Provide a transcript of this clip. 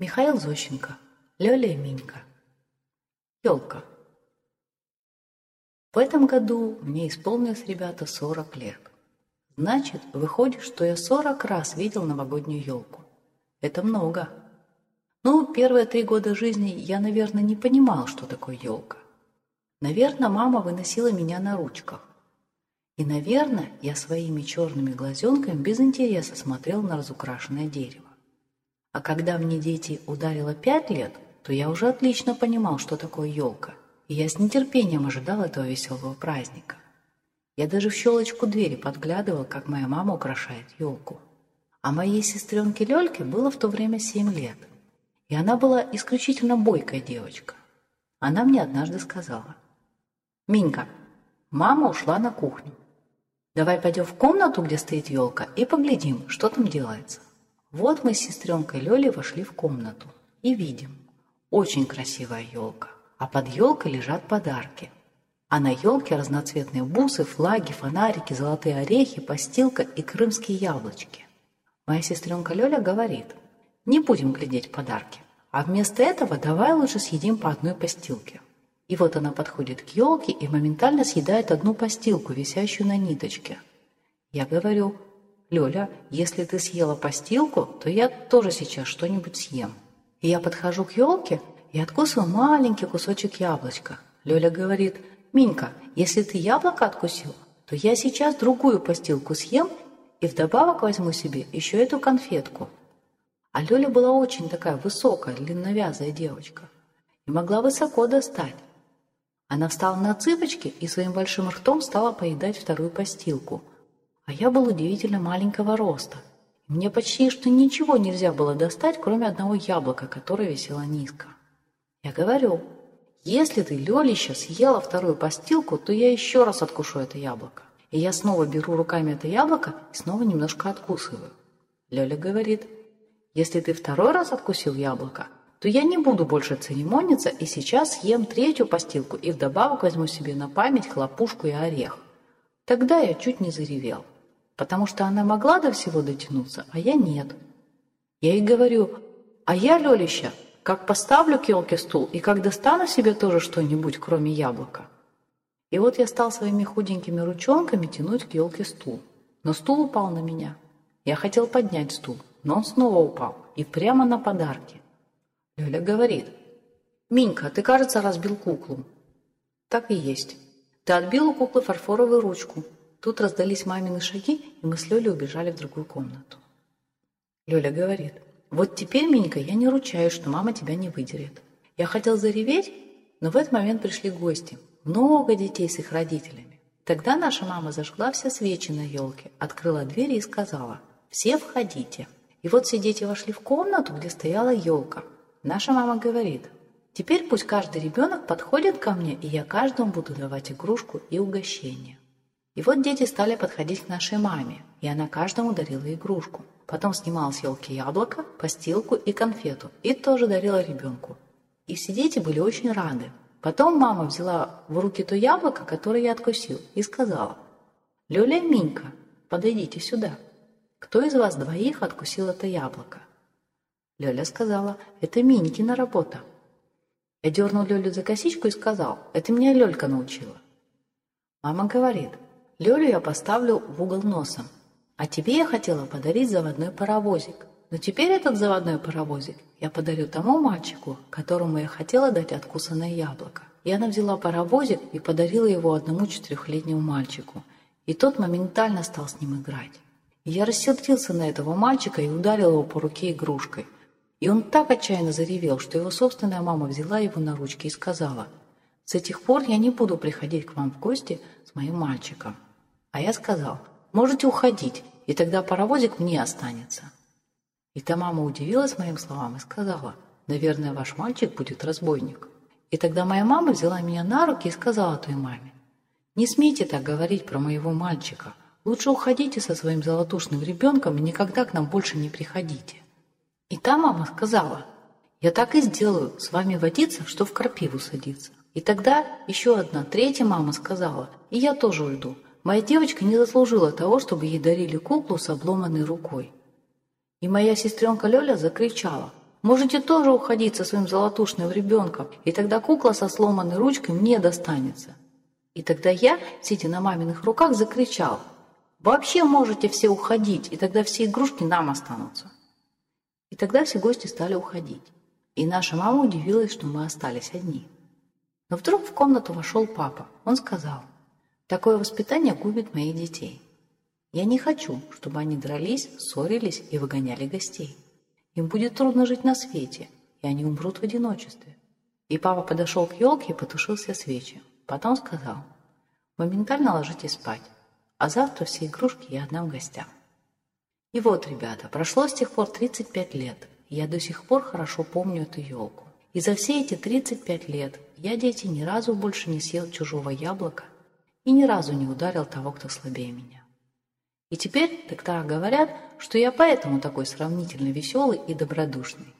Михаил Зощенко. Лёля и Минька. Ёлка. В этом году мне исполнилось, ребята, 40 лет. Значит, выходит, что я 40 раз видел новогоднюю елку. Это много. Ну, первые три года жизни я, наверное, не понимал, что такое елка. Наверное, мама выносила меня на ручках. И, наверное, я своими черными глазенками без интереса смотрел на разукрашенное дерево. А когда мне дети ударило пять лет, то я уже отлично понимал, что такое елка, и я с нетерпением ожидал этого веселого праздника. Я даже в щелочку двери подглядывал, как моя мама украшает елку. А моей сестренке Лёльке было в то время семь лет, и она была исключительно бойкая девочка. Она мне однажды сказала, «Минька, мама ушла на кухню. Давай пойдем в комнату, где стоит елка, и поглядим, что там делается». Вот мы с сестренкой Лёлей вошли в комнату и видим, очень красивая елка, а под елкой лежат подарки. А на елке разноцветные бусы, флаги, фонарики, золотые орехи, постилка и крымские яблочки. Моя сестренка Лёля говорит, не будем глядеть подарки, а вместо этого давай лучше съедим по одной постилке. И вот она подходит к елке и моментально съедает одну постилку, висящую на ниточке. Я говорю, «Лёля, если ты съела постилку, то я тоже сейчас что-нибудь съем». И я подхожу к елке и откусываю маленький кусочек яблочка. Лёля говорит, «Минька, если ты яблоко откусила, то я сейчас другую постилку съем и вдобавок возьму себе еще эту конфетку». А Лёля была очень такая высокая, длинновязая девочка и могла высоко достать. Она встала на цыпочки и своим большим ртом стала поедать вторую постилку – а я был удивительно маленького роста. Мне почти что ничего нельзя было достать, кроме одного яблока, которое висело низко. Я говорю, если ты, Лёлища, съела вторую постилку, то я еще раз откушу это яблоко. И я снова беру руками это яблоко и снова немножко откусываю. Лёля говорит, если ты второй раз откусил яблоко, то я не буду больше церемониться и сейчас съем третью постилку и вдобавок возьму себе на память хлопушку и орех. Тогда я чуть не заревел потому что она могла до всего дотянуться, а я нет. Я ей говорю, а я, Лёлища, как поставлю к елке стул и как достану себе тоже что-нибудь, кроме яблока. И вот я стал своими худенькими ручонками тянуть к елке стул. Но стул упал на меня. Я хотел поднять стул, но он снова упал. И прямо на подарки. Лёля говорит, «Минька, ты, кажется, разбил куклу». Так и есть. Ты отбил у куклы фарфоровую ручку, Тут раздались мамины шаги, и мы с Лёлей убежали в другую комнату. Лёля говорит, вот теперь, Минька, я не ручаюсь, что мама тебя не выдерет. Я хотел зареветь, но в этот момент пришли гости. Много детей с их родителями. Тогда наша мама зажгла все свечи на елке, открыла двери и сказала, все входите. И вот все дети вошли в комнату, где стояла елка. Наша мама говорит, теперь пусть каждый ребенок подходит ко мне, и я каждому буду давать игрушку и угощение. И вот дети стали подходить к нашей маме, и она каждому дарила игрушку. Потом снимала с елки яблоко, постилку и конфету, и тоже дарила ребенку. И все дети были очень рады. Потом мама взяла в руки то яблоко, которое я откусил, и сказала, «Лёля и Минька, подойдите сюда. Кто из вас двоих откусил это яблоко?» Лёля сказала, «Это Минькина работа». Я дернул Лёлю за косичку и сказал, «Это меня Лёлька научила». Мама говорит, Лёлю я поставлю в угол носом. А тебе я хотела подарить заводной паровозик. Но теперь этот заводной паровозик я подарю тому мальчику, которому я хотела дать откусанное яблоко. И она взяла паровозик и подарила его одному четырехлетнему мальчику. И тот моментально стал с ним играть. И я рассердился на этого мальчика и ударил его по руке игрушкой. И он так отчаянно заревел, что его собственная мама взяла его на ручки и сказала, «С этих пор я не буду приходить к вам в гости с моим мальчиком». А я сказал, можете уходить, и тогда паровозик мне останется. И та мама удивилась моим словам и сказала, наверное, ваш мальчик будет разбойник. И тогда моя мама взяла меня на руки и сказала той маме, не смейте так говорить про моего мальчика. Лучше уходите со своим золотушным ребенком и никогда к нам больше не приходите. И та мама сказала, я так и сделаю, с вами водиться, что в крапиву садиться. И тогда еще одна, третья мама сказала, и я тоже уйду, Моя девочка не заслужила того, чтобы ей дарили куклу с обломанной рукой. И моя сестренка Лёля закричала, Можете тоже уходить со своим золотушным ребенком, и тогда кукла со сломанной ручкой мне достанется. И тогда я, сидя на маминых руках, закричал, «Вообще можете все уходить, и тогда все игрушки нам останутся». И тогда все гости стали уходить. И наша мама удивилась, что мы остались одни. Но вдруг в комнату вошел папа. Он сказал, «Такое воспитание губит моих детей. Я не хочу, чтобы они дрались, ссорились и выгоняли гостей. Им будет трудно жить на свете, и они умрут в одиночестве». И папа подошел к елке и потушил все свечи. Потом сказал, «Моментально ложитесь спать, а завтра все игрушки я отдам гостям». И вот, ребята, прошло с тех пор 35 лет, и я до сих пор хорошо помню эту елку. И за все эти 35 лет я, дети, ни разу больше не съел чужого яблока и ни разу не ударил того, кто слабее меня. И теперь доктора говорят, что я поэтому такой сравнительно веселый и добродушный.